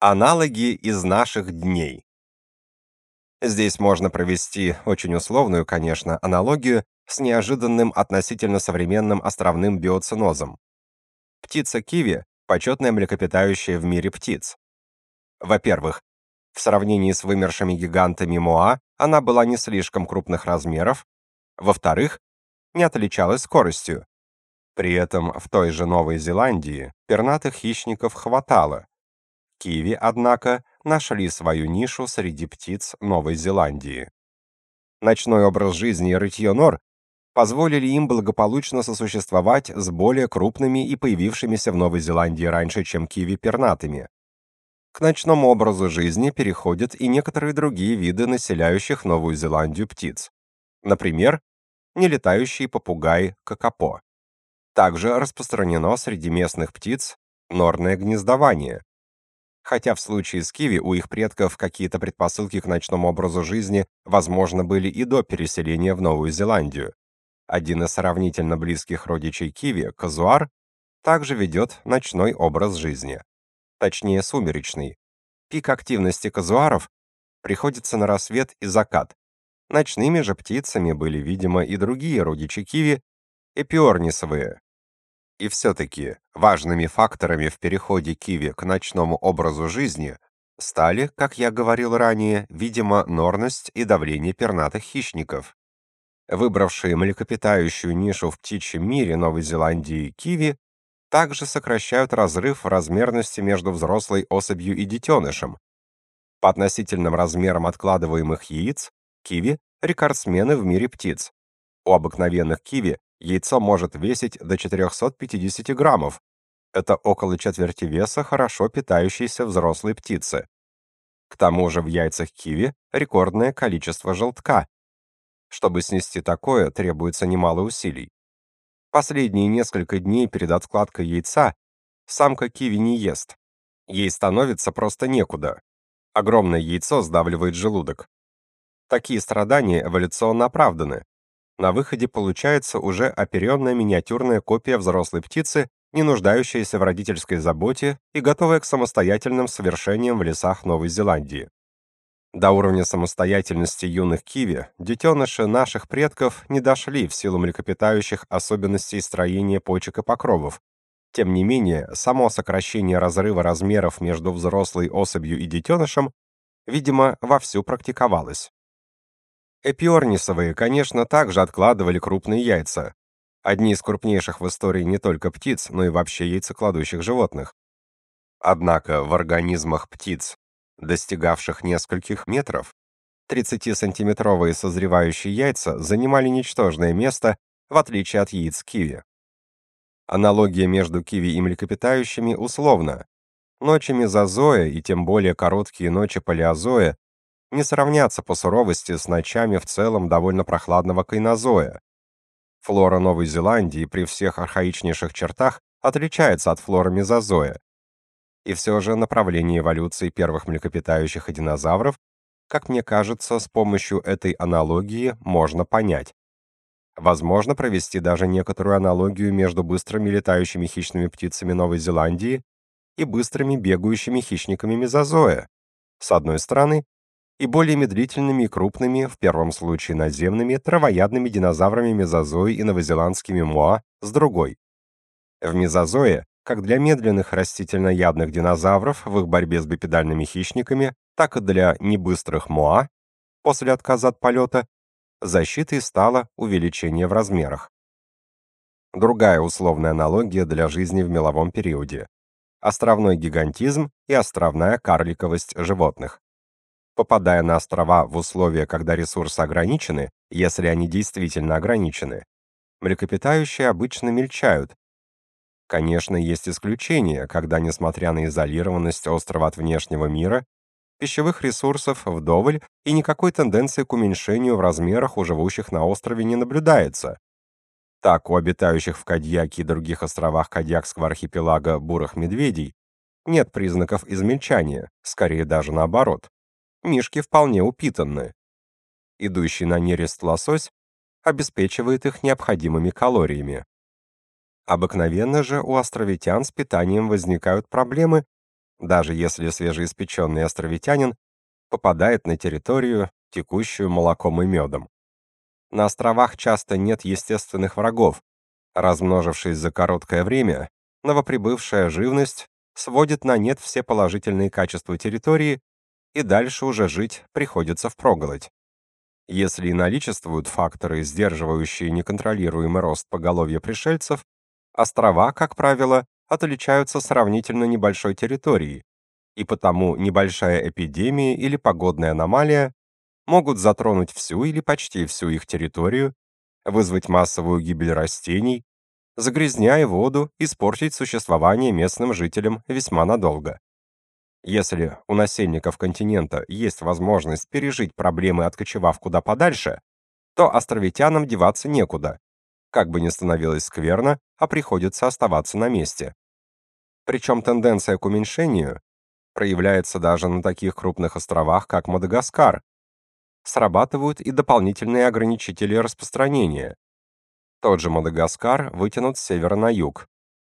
Аналоги из наших дней. Здесь можно провести очень условную, конечно, аналогию с неожиданным относительно современным островным биоценозом. Птица киви почетная млекопитающая в мире птиц. Во-первых, в сравнении с вымершими гигантами моа она была не слишком крупных размеров. Во-вторых, не отличалась скоростью. При этом в той же Новой Зеландии пернатых хищников хватало. Киви, однако, нашли свою нишу среди птиц Новой Зеландии. Ночной образ жизни и рытье нор позволили им благополучно сосуществовать с более крупными и появившимися в Новой Зеландии раньше, чем киви пернатыми. К ночному образу жизни переходят и некоторые другие виды населяющих Новую Зеландию птиц. Например, нелетающий попугай какапо. Также распространено среди местных птиц норное гнездование. Хотя в случае с киви у их предков какие-то предпосылки к ночному образу жизни, возможно, были и до переселения в Новую Зеландию. Один из сравнительно близких родичей киви, казуар, также ведет ночной образ жизни. Точнее, сумеречный. Пик активности казуаров приходится на рассвет и закат. Ночными же птицами были, видимо, и другие родичи киви, эпиорнисовые, и все-таки важными факторами в переходе киви к ночному образу жизни стали, как я говорил ранее, видимо, норность и давление пернатых хищников. Выбравшие млекопитающую нишу в птичьем мире Новой Зеландии киви также сокращают разрыв в размерности между взрослой особью и детенышем. По относительным размерам откладываемых яиц киви рекордсмены в мире птиц. У обыкновенных киви Яйцо может весить до 450 граммов. Это около четверти веса хорошо питающейся взрослой птицы. К тому же в яйцах киви рекордное количество желтка. Чтобы снести такое, требуется немало усилий. Последние несколько дней перед откладкой яйца самка киви не ест. Ей становится просто некуда. Огромное яйцо сдавливает желудок. Такие страдания эволюционно оправданы. На выходе получается уже оперенная миниатюрная копия взрослой птицы, не нуждающаяся в родительской заботе и готовая к самостоятельным совершениям в лесах Новой Зеландии. До уровня самостоятельности юных киви детеныши наших предков не дошли в силу млекопитающих особенностей строения почек и покровов. Тем не менее, само сокращение разрыва размеров между взрослой особью и детенышем, видимо, вовсю практиковалось. Эпиорнисовые, конечно, также откладывали крупные яйца. Одни из крупнейших в истории не только птиц, но и вообще яйцекладущих животных. Однако в организмах птиц, достигавших нескольких метров, 30-сантиметровые созревающие яйца занимали ничтожное место, в отличие от яиц киви. Аналогия между киви и млекопитающими условна. Ночи мезозоя и тем более короткие ночи палеозоя не сравнятся по суровости с ночами в целом довольно прохладного кайнозоя. Флора Новой Зеландии при всех архаичнейших чертах отличается от флоры мезозоя. И все же направление эволюции первых млекопитающих и динозавров, как мне кажется, с помощью этой аналогии можно понять. Возможно провести даже некоторую аналогию между быстрыми летающими хищными птицами Новой Зеландии и быстрыми бегающими хищниками мезозоя. С одной стороны, и более медлительными и крупными, в первом случае наземными, травоядными динозаврами мезозоя и новозеландскими моа с другой. В мезозое, как для медленных растительноядных динозавров в их борьбе с бипедальными хищниками, так и для небыстрых моа, после отказа от полета, защитой стало увеличение в размерах. Другая условная аналогия для жизни в меловом периоде. Островной гигантизм и островная карликовость животных. Попадая на острова в условия, когда ресурсы ограничены, если они действительно ограничены, млекопитающие обычно мельчают. Конечно, есть исключения, когда, несмотря на изолированность острова от внешнего мира, пищевых ресурсов вдоволь и никакой тенденции к уменьшению в размерах у живущих на острове не наблюдается. Так, у обитающих в Кадьяке и других островах Кадьякского архипелага бурых медведей нет признаков измельчания, скорее даже наоборот мишки вполне упитанны. Идущий на нерест лосось обеспечивает их необходимыми калориями. Обыкновенно же у островитян с питанием возникают проблемы, даже если свежеиспеченный островитянин попадает на территорию, текущую молоком и медом. На островах часто нет естественных врагов. Размножившись за короткое время, новоприбывшая живность сводит на нет все положительные качества территории, и дальше уже жить приходится впроголодь. Если и наличествуют факторы, сдерживающие неконтролируемый рост поголовья пришельцев, острова, как правило, отличаются сравнительно небольшой территорией, и потому небольшая эпидемия или погодная аномалия могут затронуть всю или почти всю их территорию, вызвать массовую гибель растений, загрязняя воду, испортить существование местным жителям весьма надолго. Если у насельников континента есть возможность пережить проблемы, откочевав куда подальше, то островитянам деваться некуда. Как бы ни становилось скверно, а приходится оставаться на месте. Причем тенденция к уменьшению проявляется даже на таких крупных островах, как Мадагаскар, срабатывают и дополнительные ограничители распространения. Тот же Мадагаскар вытянут с севера на юг,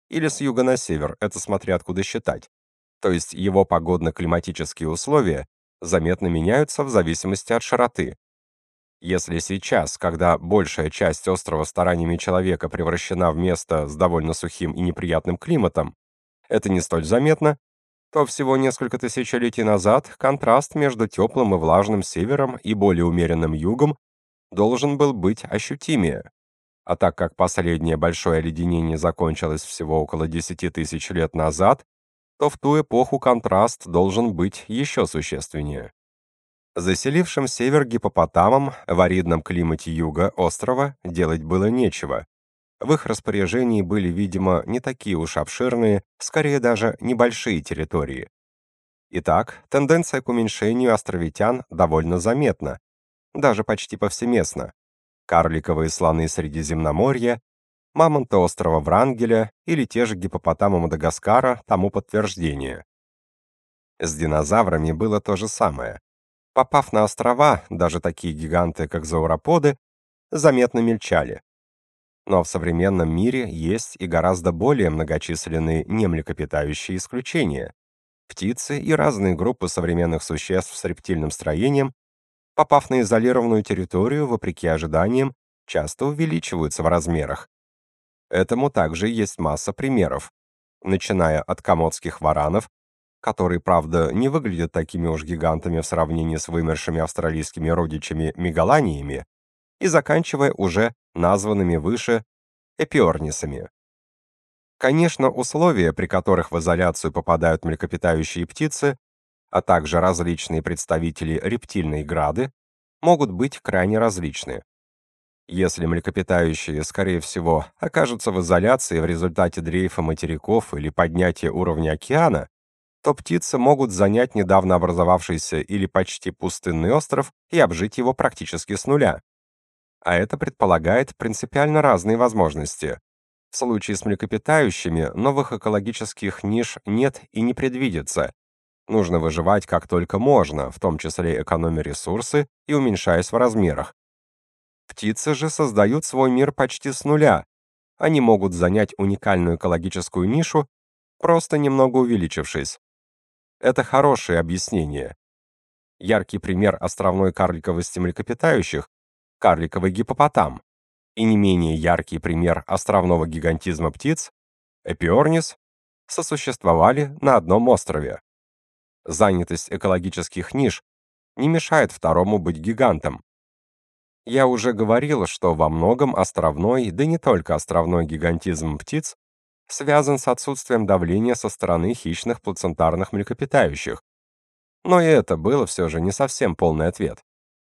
или с юга на север, это смотря откуда считать. То есть его погодно-климатические условия заметно меняются в зависимости от широты. Если сейчас, когда большая часть острова стараниями человека превращена в место с довольно сухим и неприятным климатом, это не столь заметно, то всего несколько тысячелетий назад контраст между теплым и влажным севером и более умеренным югом должен был быть ощутимее. А так как последнее большое оледенение закончилось всего около 10 тысяч лет назад, то в ту эпоху контраст должен быть еще существеннее. Заселившим север гипопотамам в аридном климате юга острова делать было нечего, в их распоряжении были, видимо, не такие уж обширные, скорее даже небольшие территории. Итак, тенденция к уменьшению островитян довольно заметна, даже почти повсеместно. Карликовые слоны Средиземноморья, мамонты острова Врангеля или те же гипопотамы Мадагаскара тому подтверждение. С динозаврами было то же самое. Попав на острова, даже такие гиганты, как зауроподы, заметно мельчали. Но в современном мире есть и гораздо более многочисленные немлекопитающие исключения. Птицы и разные группы современных существ с рептильным строением, попав на изолированную территорию, вопреки ожиданиям, часто увеличиваются в размерах. Этому также есть масса примеров, начиная от комодских варанов, которые, правда, не выглядят такими уж гигантами в сравнении с вымершими австралийскими родичами мегаланиями, и заканчивая уже названными выше эпиорнисами. Конечно, условия, при которых в изоляцию попадают млекопитающие птицы, а также различные представители рептильной грады, могут быть крайне различны. Если млекопитающие, скорее всего, окажутся в изоляции в результате дрейфа материков или поднятия уровня океана, то птицы могут занять недавно образовавшийся или почти пустынный остров и обжить его практически с нуля а это предполагает принципиально разные возможности. В случае с млекопитающими новых экологических ниш нет и не предвидится. Нужно выживать как только можно, в том числе экономя ресурсы и уменьшаясь в размерах. Птицы же создают свой мир почти с нуля. Они могут занять уникальную экологическую нишу, просто немного увеличившись. Это хорошее объяснение. Яркий пример островной карликовости млекопитающих карликовый гипопотам, и не менее яркий пример островного гигантизма птиц, Эпиорнис, сосуществовали на одном острове. Занятость экологических ниш не мешает второму быть гигантом. Я уже говорил, что во многом островной, да не только островной гигантизм птиц связан с отсутствием давления со стороны хищных плацентарных млекопитающих. Но и это было все же не совсем полный ответ.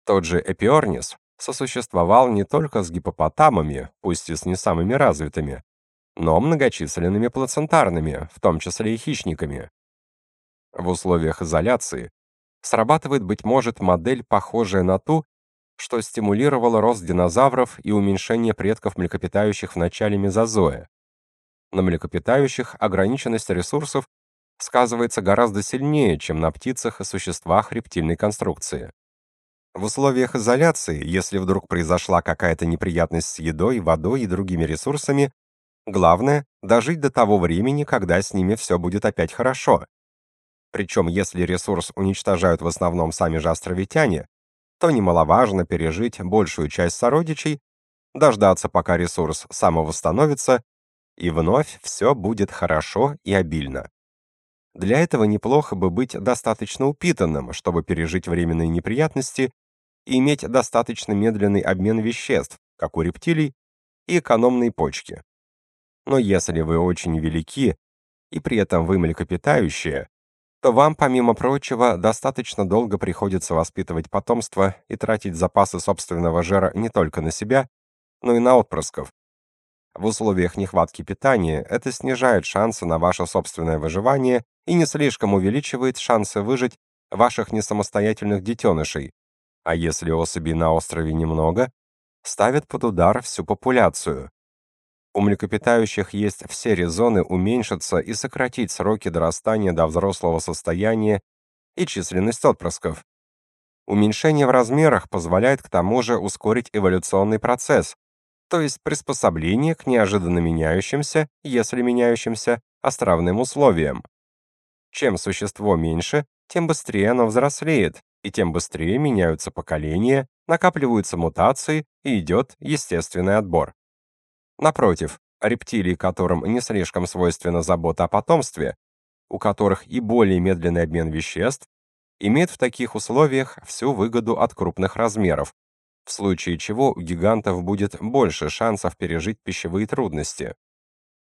Тот же Эпиорнис сосуществовал не только с гипопотамами, пусть и с не самыми развитыми, но многочисленными плацентарными, в том числе и хищниками. В условиях изоляции срабатывает, быть может, модель, похожая на ту, что стимулировала рост динозавров и уменьшение предков млекопитающих в начале мезозоя. На млекопитающих ограниченность ресурсов сказывается гораздо сильнее, чем на птицах и существах рептильной конструкции. В условиях изоляции, если вдруг произошла какая-то неприятность с едой, водой и другими ресурсами, главное дожить до того времени, когда с ними все будет опять хорошо. Причем, если ресурс уничтожают в основном сами же островитяне, то немаловажно пережить большую часть сородичей, дождаться, пока ресурс самовосстановится, и вновь все будет хорошо и обильно. Для этого неплохо бы быть достаточно упитанным, чтобы пережить временные неприятности и иметь достаточно медленный обмен веществ, как у рептилий, и экономные почки. Но если вы очень велики, и при этом вы млекопитающие, то вам, помимо прочего, достаточно долго приходится воспитывать потомство и тратить запасы собственного жира не только на себя, но и на отпрысков. В условиях нехватки питания это снижает шансы на ваше собственное выживание и не слишком увеличивает шансы выжить ваших несамостоятельных детенышей. А если особей на острове немного, ставит под удар всю популяцию. У млекопитающих есть все резоны уменьшиться и сократить сроки дорастания до взрослого состояния и численность отпрысков. Уменьшение в размерах позволяет к тому же ускорить эволюционный процесс, то есть приспособление к неожиданно меняющимся, если меняющимся, островным условиям. Чем существо меньше, тем быстрее оно взрослеет, и тем быстрее меняются поколения, накапливаются мутации и идет естественный отбор. Напротив, рептилии, которым не слишком свойственна забота о потомстве, у которых и более медленный обмен веществ, имеют в таких условиях всю выгоду от крупных размеров, в случае чего у гигантов будет больше шансов пережить пищевые трудности.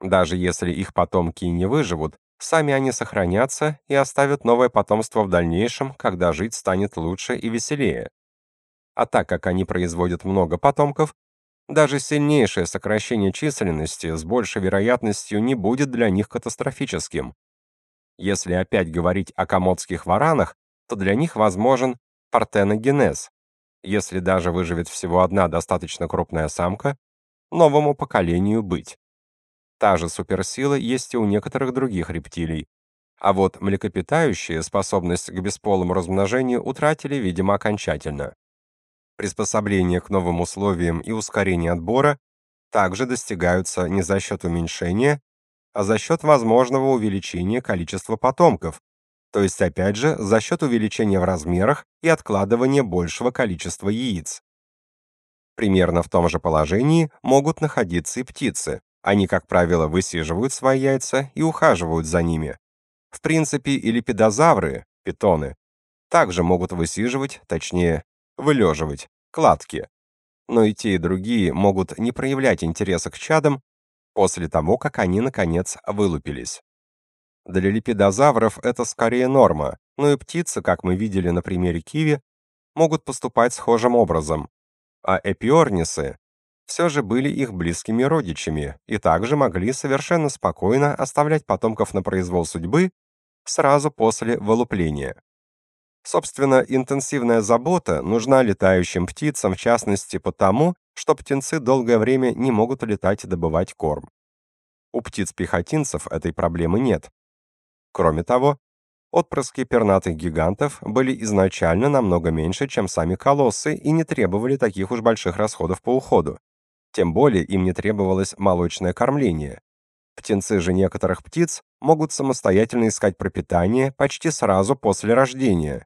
Даже если их потомки не выживут, сами они сохранятся и оставят новое потомство в дальнейшем, когда жить станет лучше и веселее. А так как они производят много потомков, даже сильнейшее сокращение численности с большей вероятностью не будет для них катастрофическим. Если опять говорить о комодских варанах, то для них возможен партеногенез. Если даже выживет всего одна достаточно крупная самка, новому поколению быть. Та же суперсила есть и у некоторых других рептилий. А вот млекопитающие способность к бесполому размножению утратили, видимо, окончательно. Приспособление к новым условиям и ускорение отбора также достигаются не за счет уменьшения, а за счет возможного увеличения количества потомков, то есть опять же за счет увеличения в размерах и откладывания большего количества яиц. Примерно в том же положении могут находиться и птицы. Они, как правило, высиживают свои яйца и ухаживают за ними. В принципе, и лепидозавры, питоны, также могут высиживать, точнее, вылеживать, кладки. Но и те, и другие могут не проявлять интереса к чадам после того, как они, наконец, вылупились. Для лепидозавров это скорее норма, но и птицы, как мы видели на примере киви, могут поступать схожим образом. А эпиорнисы все же были их близкими родичами и также могли совершенно спокойно оставлять потомков на произвол судьбы сразу после вылупления. Собственно, интенсивная забота нужна летающим птицам, в частности, потому, что птенцы долгое время не могут летать и добывать корм. У птиц-пехотинцев этой проблемы нет. Кроме того, отпрыски пернатых гигантов были изначально намного меньше, чем сами колоссы и не требовали таких уж больших расходов по уходу. Тем более им не требовалось молочное кормление. Птенцы же некоторых птиц могут самостоятельно искать пропитание почти сразу после рождения,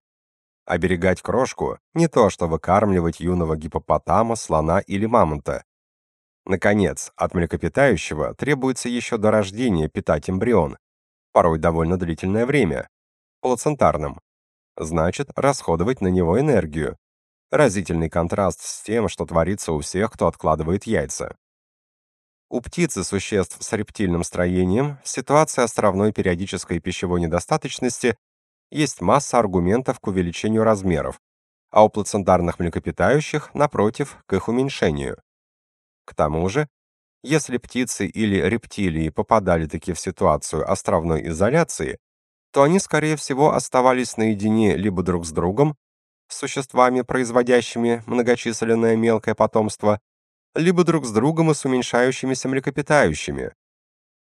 Оберегать крошку не то, что выкармливать юного гипопотама, слона или мамонта. Наконец, от млекопитающего требуется еще до рождения питать эмбрион, порой довольно длительное время, плацентарным. Значит, расходовать на него энергию. Разительный контраст с тем, что творится у всех, кто откладывает яйца. У птиц и существ с рептильным строением ситуация островной периодической пищевой недостаточности есть масса аргументов к увеличению размеров, а у плацентарных млекопитающих, напротив, к их уменьшению. К тому же, если птицы или рептилии попадали таки в ситуацию островной изоляции, то они, скорее всего, оставались наедине либо друг с другом, с существами, производящими многочисленное мелкое потомство, либо друг с другом и с уменьшающимися млекопитающими,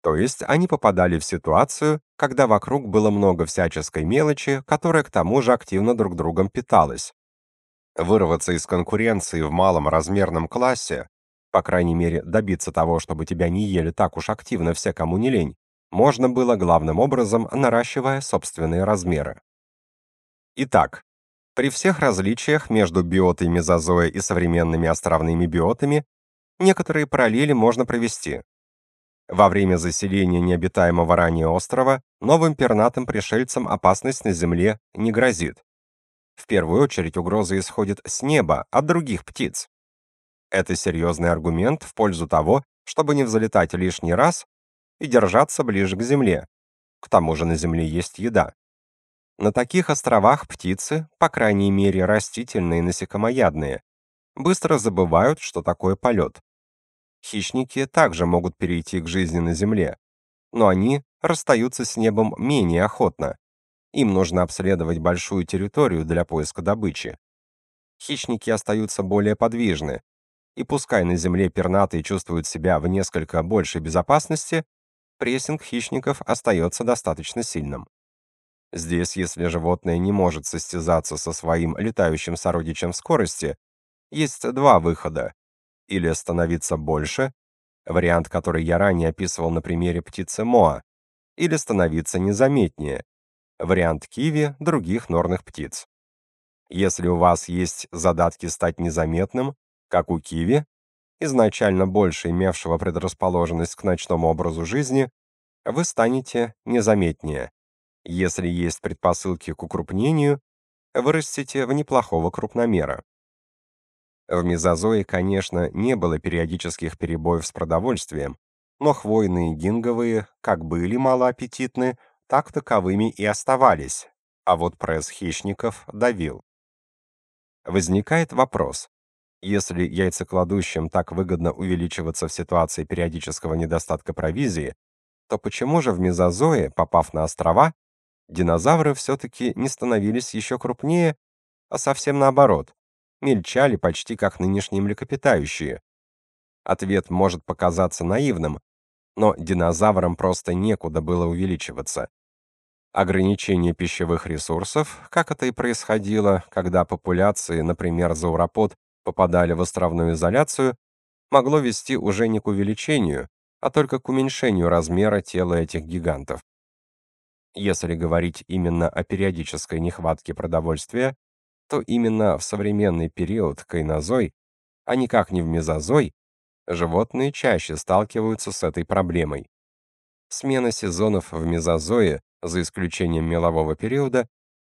то есть они попадали в ситуацию, когда вокруг было много всяческой мелочи, которая к тому же активно друг другом питалась. Вырваться из конкуренции в малом размерном классе, по крайней мере, добиться того, чтобы тебя не ели так уж активно все, кому не лень, можно было главным образом наращивая собственные размеры. Итак, при всех различиях между биотой мезозоя и современными островными биотами некоторые параллели можно провести. Во время заселения необитаемого ранее острова новым пернатым пришельцам опасность на земле не грозит. В первую очередь угроза исходит с неба, от других птиц. Это серьезный аргумент в пользу того, чтобы не взлетать лишний раз и держаться ближе к земле. К тому же на земле есть еда. На таких островах птицы, по крайней мере растительные и насекомоядные, быстро забывают, что такое полет. Хищники также могут перейти к жизни на земле, но они расстаются с небом менее охотно. Им нужно обследовать большую территорию для поиска добычи. Хищники остаются более подвижны, и пускай на земле пернатые чувствуют себя в несколько большей безопасности, прессинг хищников остается достаточно сильным. Здесь, если животное не может состязаться со своим летающим сородичем в скорости, есть два выхода. Или становиться больше, вариант, который я ранее описывал на примере птицы моа, или становиться незаметнее, вариант киви других норных птиц. Если у вас есть задатки стать незаметным, как у киви, изначально больше имевшего предрасположенность к ночному образу жизни, вы станете незаметнее. Если есть предпосылки к укрупнению, вырастите в неплохого крупномера. В мезозое, конечно, не было периодических перебоев с продовольствием, но хвойные гинговые как были малоаппетитны, так таковыми и оставались, а вот пресс хищников давил. Возникает вопрос: если яйцекладущим так выгодно увеличиваться в ситуации периодического недостатка провизии, то почему же в мезозое, попав на острова, динозавры все-таки не становились еще крупнее, а совсем наоборот, мельчали почти как нынешние млекопитающие. Ответ может показаться наивным, но динозаврам просто некуда было увеличиваться. Ограничение пищевых ресурсов, как это и происходило, когда популяции, например, зауропод, попадали в островную изоляцию, могло вести уже не к увеличению, а только к уменьшению размера тела этих гигантов. Если говорить именно о периодической нехватке продовольствия, то именно в современный период кайнозой, а никак не в мезозой, животные чаще сталкиваются с этой проблемой. Смена сезонов в мезозое, за исключением мелового периода,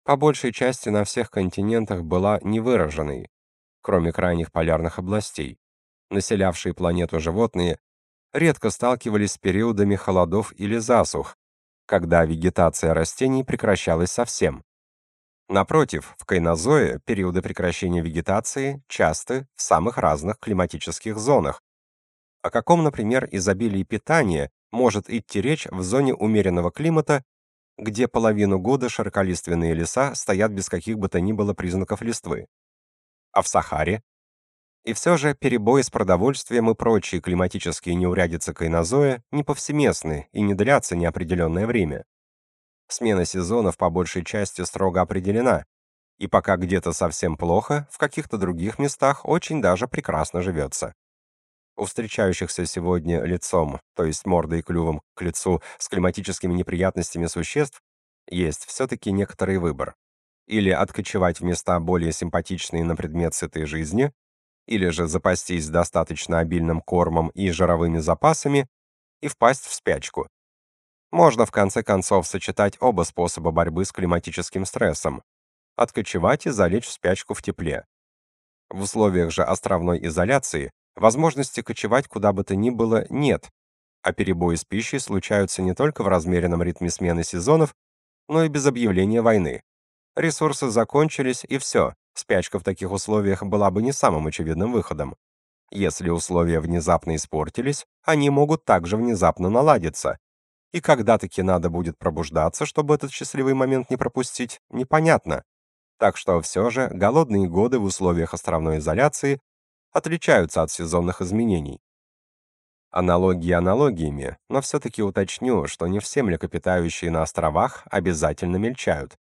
по большей части на всех континентах была невыраженной, кроме крайних полярных областей. Населявшие планету животные редко сталкивались с периодами холодов или засух, когда вегетация растений прекращалась совсем. Напротив, в кайнозое периоды прекращения вегетации часты в самых разных климатических зонах. О каком, например, изобилии питания может идти речь в зоне умеренного климата, где половину года широколиственные леса стоят без каких бы то ни было признаков листвы? А в Сахаре и все же перебои с продовольствием и прочие климатические неурядицы кайнозоя не повсеместны и не длятся неопределенное время. Смена сезонов по большей части строго определена, и пока где-то совсем плохо, в каких-то других местах очень даже прекрасно живется. У встречающихся сегодня лицом, то есть мордой и клювом к лицу с климатическими неприятностями существ, есть все-таки некоторый выбор. Или откочевать в места более симпатичные на предмет сытой жизни, или же запастись достаточно обильным кормом и жировыми запасами и впасть в спячку. Можно в конце концов сочетать оба способа борьбы с климатическим стрессом: откочевать и залечь в спячку в тепле. В условиях же островной изоляции возможности кочевать куда бы то ни было нет, а перебои с пищей случаются не только в размеренном ритме смены сезонов, но и без объявления войны. Ресурсы закончились и все. Спячка в таких условиях была бы не самым очевидным выходом. Если условия внезапно испортились, они могут также внезапно наладиться. И когда таки надо будет пробуждаться, чтобы этот счастливый момент не пропустить, непонятно. Так что все же голодные годы в условиях островной изоляции отличаются от сезонных изменений. Аналогии аналогиями, но все таки уточню, что не все млекопитающие на островах обязательно мельчают.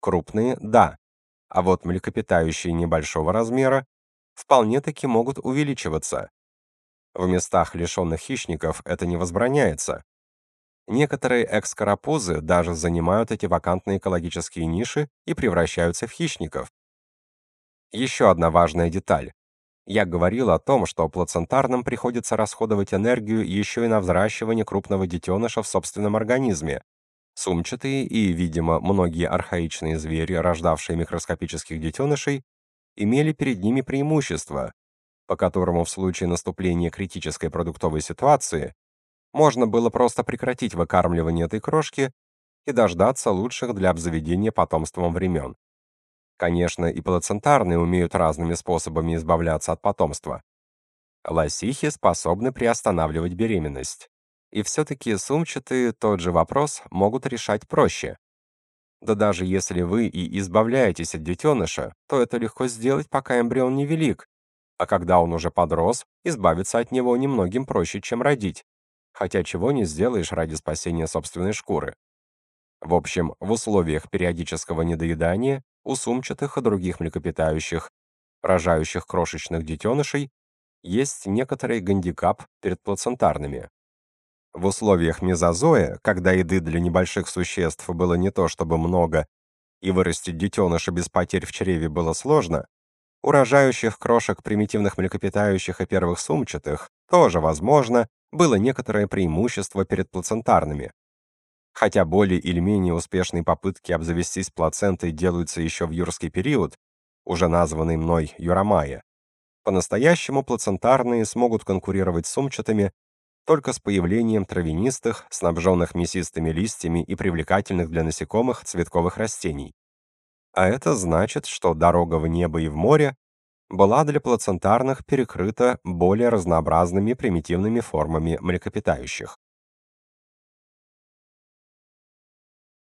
Крупные да, а вот млекопитающие небольшого размера вполне-таки могут увеличиваться. В местах лишенных хищников это не возбраняется. Некоторые экскоропозы даже занимают эти вакантные экологические ниши и превращаются в хищников. Еще одна важная деталь. Я говорил о том, что плацентарным приходится расходовать энергию еще и на взращивание крупного детеныша в собственном организме. Сумчатые и, видимо, многие архаичные звери, рождавшие микроскопических детенышей, имели перед ними преимущество, по которому в случае наступления критической продуктовой ситуации можно было просто прекратить выкармливание этой крошки и дождаться лучших для обзаведения потомством времен. Конечно, и плацентарные умеют разными способами избавляться от потомства. Лосихи способны приостанавливать беременность. И все-таки сумчатые тот же вопрос могут решать проще. Да даже если вы и избавляетесь от детеныша, то это легко сделать, пока эмбрион невелик, а когда он уже подрос, избавиться от него немногим проще, чем родить. Хотя чего не сделаешь ради спасения собственной шкуры. В общем, в условиях периодического недоедания у сумчатых и других млекопитающих, рожающих крошечных детенышей, есть некоторый гандикап перед плацентарными. В условиях мезозоя, когда еды для небольших существ было не то чтобы много, и вырастить детеныша без потерь в чреве было сложно, у рожающих крошек примитивных млекопитающих и первых сумчатых тоже, возможно, было некоторое преимущество перед плацентарными, Хотя более или менее успешные попытки обзавестись плацентой делаются еще в юрский период, уже названный мной Юрамая, по-настоящему плацентарные смогут конкурировать с сумчатыми только с появлением травянистых, снабженных мясистыми листьями и привлекательных для насекомых цветковых растений. А это значит, что дорога в небо и в море была для плацентарных перекрыта более разнообразными примитивными формами млекопитающих.